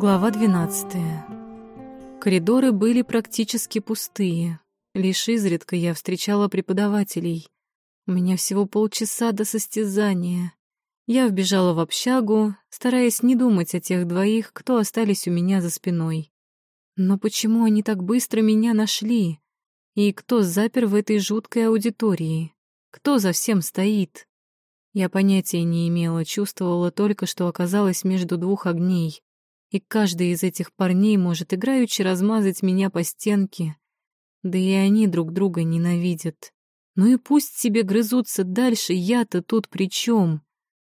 Глава 12. Коридоры были практически пустые. Лишь изредка я встречала преподавателей. У меня всего полчаса до состязания. Я вбежала в общагу, стараясь не думать о тех двоих, кто остались у меня за спиной. Но почему они так быстро меня нашли? И кто запер в этой жуткой аудитории? Кто за всем стоит? Я понятия не имела, чувствовала только, что оказалась между двух огней. И каждый из этих парней может играючи размазать меня по стенке. Да и они друг друга ненавидят. Ну и пусть себе грызутся дальше, я-то тут при чем?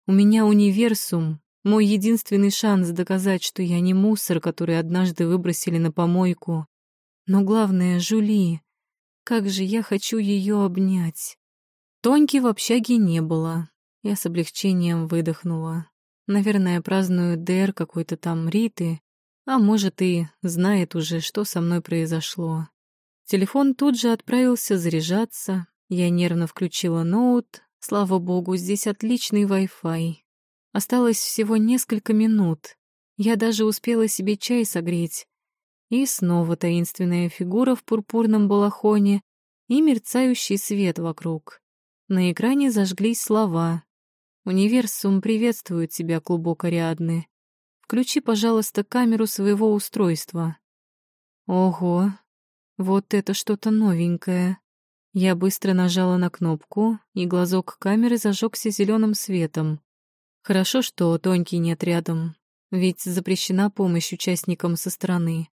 У меня универсум, мой единственный шанс доказать, что я не мусор, который однажды выбросили на помойку. Но главное — Жули. Как же я хочу ее обнять. Тоньки в общаге не было. Я с облегчением выдохнула. Наверное, празднуют ДР какой-то там Риты, а может и знает уже, что со мной произошло. Телефон тут же отправился заряжаться. Я нервно включила ноут. Слава богу, здесь отличный Wi-Fi. Осталось всего несколько минут. Я даже успела себе чай согреть. И снова таинственная фигура в пурпурном балахоне и мерцающий свет вокруг. На экране зажглись слова Универсум приветствует тебя, клубок Ариадны. Включи, пожалуйста, камеру своего устройства. Ого, вот это что-то новенькое. Я быстро нажала на кнопку, и глазок камеры зажегся зеленым светом. Хорошо, что Тонький нет рядом, ведь запрещена помощь участникам со стороны.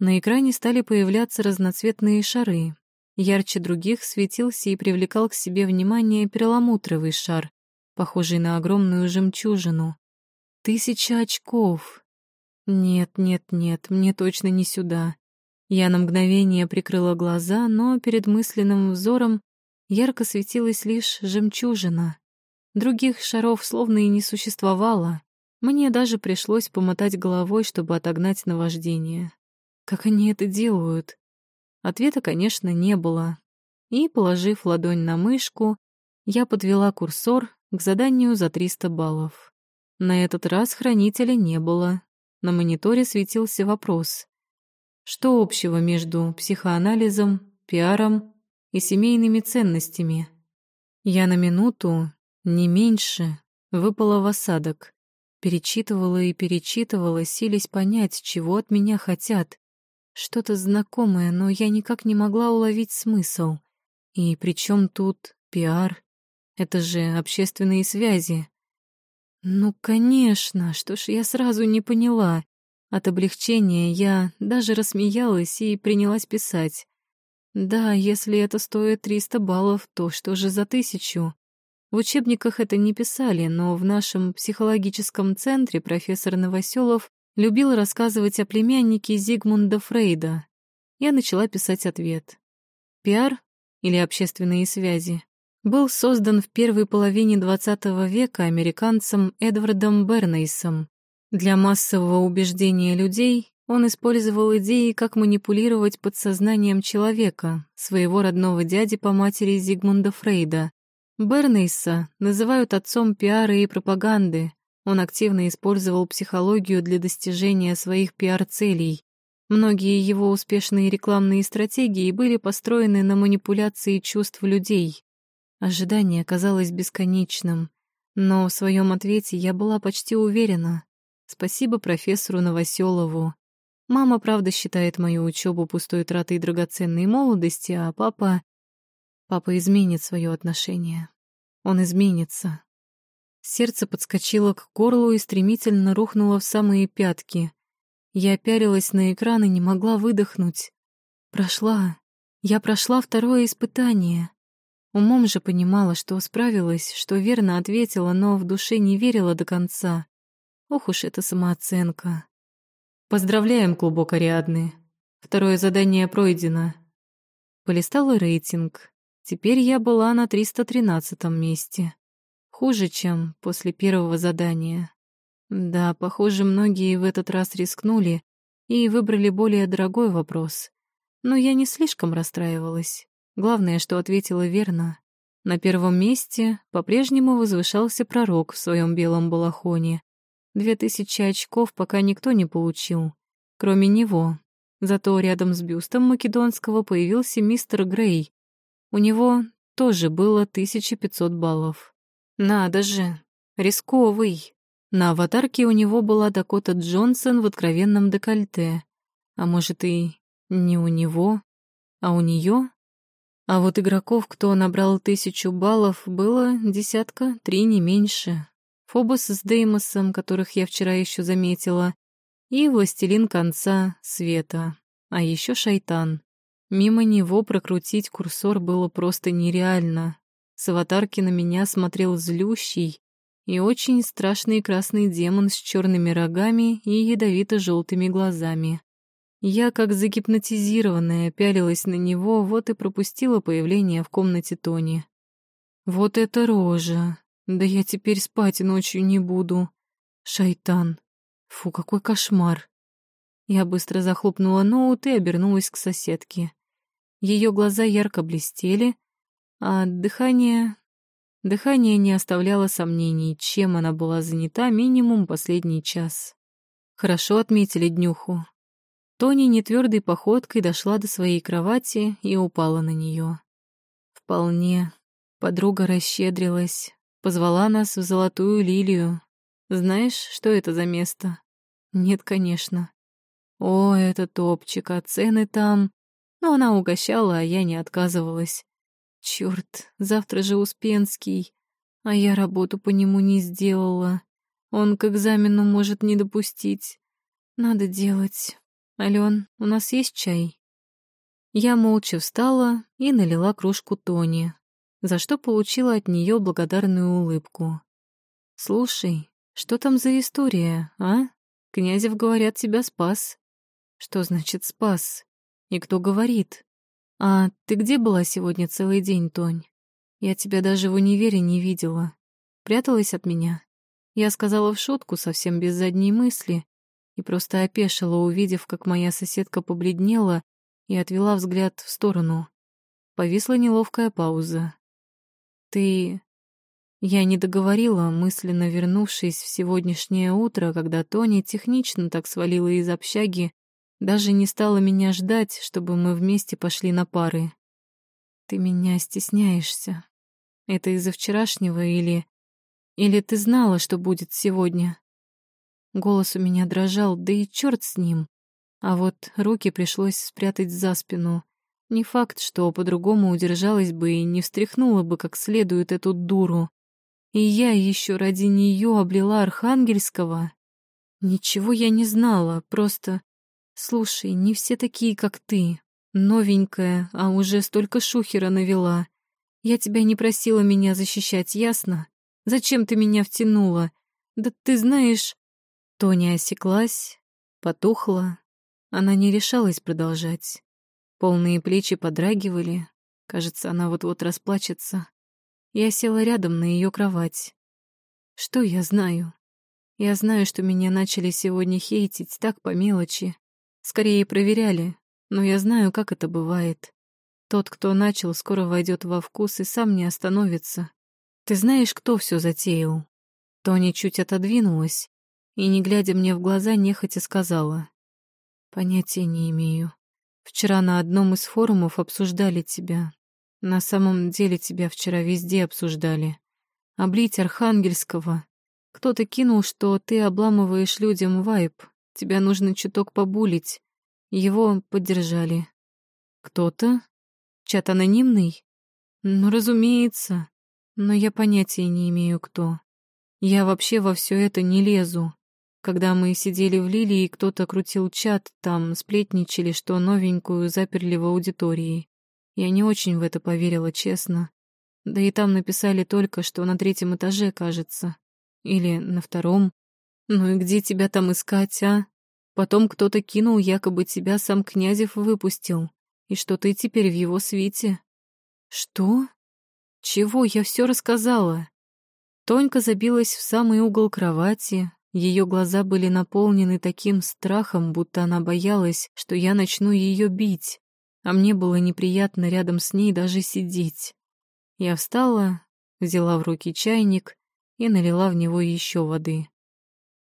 На экране стали появляться разноцветные шары. Ярче других светился и привлекал к себе внимание перламутровый шар, похожий на огромную жемчужину. Тысяча очков. Нет, нет, нет, мне точно не сюда. Я на мгновение прикрыла глаза, но перед мысленным взором ярко светилась лишь жемчужина. Других шаров словно и не существовало. Мне даже пришлось помотать головой, чтобы отогнать наваждение. Как они это делают? Ответа, конечно, не было. И, положив ладонь на мышку, я подвела курсор к заданию за 300 баллов. На этот раз хранителя не было. На мониторе светился вопрос. Что общего между психоанализом, пиаром и семейными ценностями? Я на минуту, не меньше, выпала в осадок. Перечитывала и перечитывала, силясь понять, чего от меня хотят. Что-то знакомое, но я никак не могла уловить смысл. И при чем тут пиар? Это же общественные связи. Ну, конечно, что ж я сразу не поняла. От облегчения я даже рассмеялась и принялась писать. Да, если это стоит 300 баллов, то что же за тысячу? В учебниках это не писали, но в нашем психологическом центре профессор Новоселов любил рассказывать о племяннике Зигмунда Фрейда. Я начала писать ответ. Пиар или общественные связи? Был создан в первой половине XX века американцем Эдвардом Бернейсом. Для массового убеждения людей он использовал идеи, как манипулировать подсознанием человека, своего родного дяди по матери Зигмунда Фрейда. Бернейса называют отцом пиара и пропаганды. Он активно использовал психологию для достижения своих пиар-целей. Многие его успешные рекламные стратегии были построены на манипуляции чувств людей. Ожидание казалось бесконечным, но в своем ответе я была почти уверена. Спасибо профессору Новоселову. Мама, правда, считает мою учебу пустой тратой драгоценной молодости, а папа... Папа изменит свое отношение. Он изменится. Сердце подскочило к горлу и стремительно рухнуло в самые пятки. Я пялилась на экран и не могла выдохнуть. Прошла. Я прошла второе испытание. Умом же понимала, что справилась, что верно ответила, но в душе не верила до конца. Ох уж эта самооценка. Поздравляем, клубок Ариадны. Второе задание пройдено. Полистала рейтинг. Теперь я была на 313 месте. Хуже, чем после первого задания. Да, похоже, многие в этот раз рискнули и выбрали более дорогой вопрос. Но я не слишком расстраивалась. Главное, что ответила верно. На первом месте по-прежнему возвышался пророк в своем белом балахоне. Две тысячи очков пока никто не получил, кроме него. Зато рядом с бюстом Македонского появился мистер Грей. У него тоже было 1500 баллов. Надо же, рисковый. На аватарке у него была Дакота Джонсон в откровенном декольте. А может и не у него, а у нее? А вот игроков, кто набрал тысячу баллов, было десятка, три не меньше. Фобос с Деймосом, которых я вчера еще заметила, и Властелин Конца Света, а еще Шайтан. Мимо него прокрутить курсор было просто нереально. С аватарки на меня смотрел злющий и очень страшный красный демон с черными рогами и ядовито-желтыми глазами. Я, как загипнотизированная, пялилась на него, вот и пропустила появление в комнате Тони. Вот это рожа! Да я теперь спать ночью не буду. Шайтан. Фу, какой кошмар. Я быстро захлопнула ноут и обернулась к соседке. Ее глаза ярко блестели, а дыхание... Дыхание не оставляло сомнений, чем она была занята минимум последний час. Хорошо отметили днюху. Тони нетвердой походкой дошла до своей кровати и упала на нее. Вполне. Подруга расщедрилась, позвала нас в Золотую Лилию. Знаешь, что это за место? Нет, конечно. О, это топчик, а цены там... Но она угощала, а я не отказывалась. Чёрт, завтра же Успенский, а я работу по нему не сделала. Он к экзамену может не допустить. Надо делать. «Алён, у нас есть чай?» Я молча встала и налила кружку Тони, за что получила от неё благодарную улыбку. «Слушай, что там за история, а? Князев, говорят, тебя спас». «Что значит спас? И кто говорит?» «А ты где была сегодня целый день, Тонь? Я тебя даже в универе не видела. Пряталась от меня?» Я сказала в шутку, совсем без задней мысли, и просто опешила, увидев, как моя соседка побледнела и отвела взгляд в сторону. Повисла неловкая пауза. «Ты...» Я не договорила, мысленно вернувшись в сегодняшнее утро, когда Тони технично так свалила из общаги, даже не стала меня ждать, чтобы мы вместе пошли на пары. «Ты меня стесняешься. Это из-за вчерашнего или... Или ты знала, что будет сегодня?» Голос у меня дрожал, да и черт с ним. А вот руки пришлось спрятать за спину. Не факт, что по-другому удержалась бы и не встряхнула бы как следует эту дуру. И я еще ради нее облила Архангельского. Ничего я не знала, просто... Слушай, не все такие, как ты. Новенькая, а уже столько шухера навела. Я тебя не просила меня защищать, ясно? Зачем ты меня втянула? Да ты знаешь... Тоня осеклась, потухла. Она не решалась продолжать. Полные плечи подрагивали. Кажется, она вот-вот расплачется. Я села рядом на ее кровать. Что я знаю? Я знаю, что меня начали сегодня хейтить так по мелочи. Скорее проверяли, но я знаю, как это бывает. Тот, кто начал, скоро войдет во вкус и сам не остановится. Ты знаешь, кто все затеял? Тоня чуть отодвинулась, и, не глядя мне в глаза, нехотя сказала. «Понятия не имею. Вчера на одном из форумов обсуждали тебя. На самом деле тебя вчера везде обсуждали. Облить Архангельского. Кто-то кинул, что ты обламываешь людям вайп. Тебя нужно чуток побулить. Его поддержали. Кто-то? Чат анонимный? Ну, разумеется. Но я понятия не имею, кто. Я вообще во все это не лезу. Когда мы сидели в Лилии, кто-то крутил чат, там сплетничали, что новенькую заперли в аудитории. Я не очень в это поверила, честно. Да и там написали только, что на третьем этаже, кажется. Или на втором. Ну и где тебя там искать, а? Потом кто-то кинул, якобы тебя сам Князев выпустил, и что ты теперь в его свите. Что? Чего? Я все рассказала. Тонька забилась в самый угол кровати, ее глаза были наполнены таким страхом, будто она боялась, что я начну ее бить, а мне было неприятно рядом с ней даже сидеть. Я встала, взяла в руки чайник и налила в него еще воды.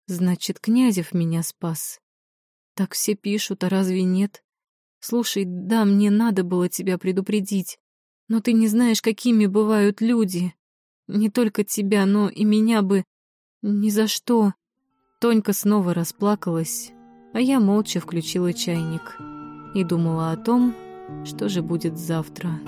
Значит, Князев меня спас. Так все пишут, а разве нет? Слушай, да, мне надо было тебя предупредить, но ты не знаешь, какими бывают люди. Не только тебя, но и меня бы... Ни за что. Тонька снова расплакалась, а я молча включила чайник и думала о том, что же будет завтра.